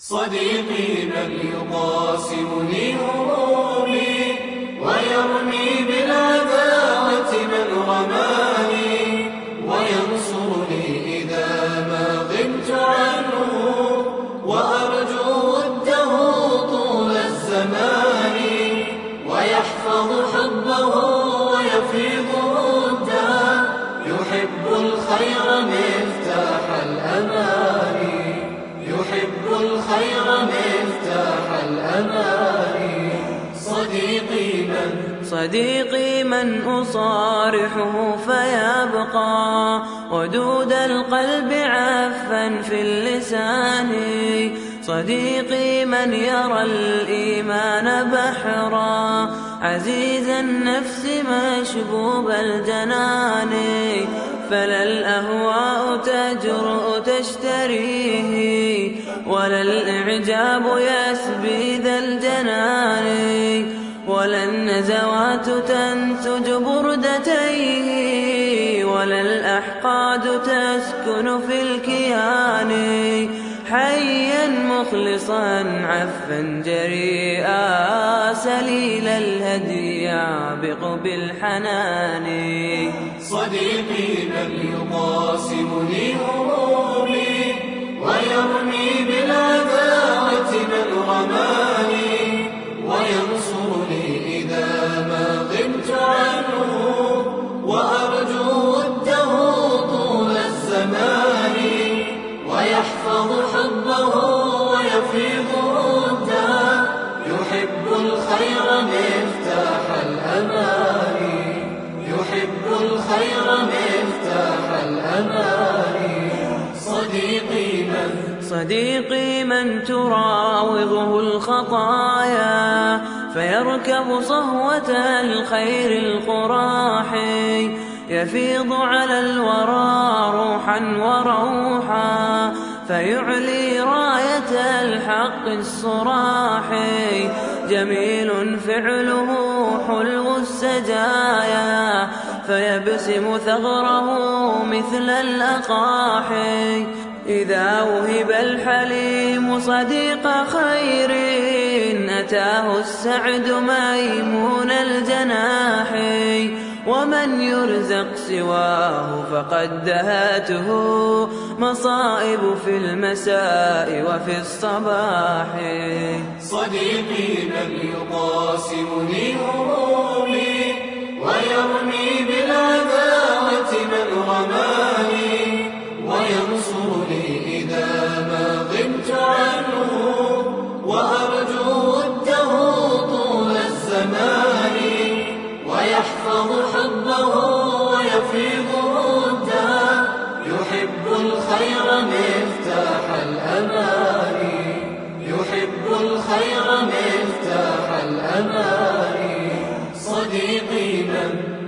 صديقي من يقاسمني همومي ويرمي بالعداوة من رماني وينصرني إذا ما غبت عنه وأرجو وده طول الزمان ويحفظ حبه ويفيض وده يحب الخير مفتاح الأمان الخير مفتاح الأمان صديقي من صديقي من أصارحه فيبقى. ودود القلب عفا في اللسان. صديقي من يرى الإيمان بحرا. عزيز النفس مشبوب الجنان. فلا الأهواء تجرؤ تشتريه ولا الإعجاب يسبي ذا الجنان ولا النزوات تنتج بردتيه ولا الأحقاد تسكن في الكيان. حيا مخلصا عفا جريئا سليل الهدي يعبق بالحنان. صديقي من يقاسمني همومي غبت عنه وأرجو وده طول الزمان ويحفظ حبه ويفيض وده يحب الخير مفتاح الأمان يحب الخير مفتاح الأمان صديقي من صديقي من تراوغه الخطايا فيركب صهوة الخير القراحي يفيض على الورى روحا وروحا فيعلي راية الحق الصراحي. جميل فعله حلو السجايا فيبسم ثغره مثل الأقاحي. إذا وهب الحليم صديق خير أتاه السعد ميمون الجناح ومن يرزق سواه فقد دهاته. مصائب في المساء وفي الصباح. صديقي من يقاسمني همومي الخير مفتاح الأمان. يحب الخير مفتاح الأمان. صديقي من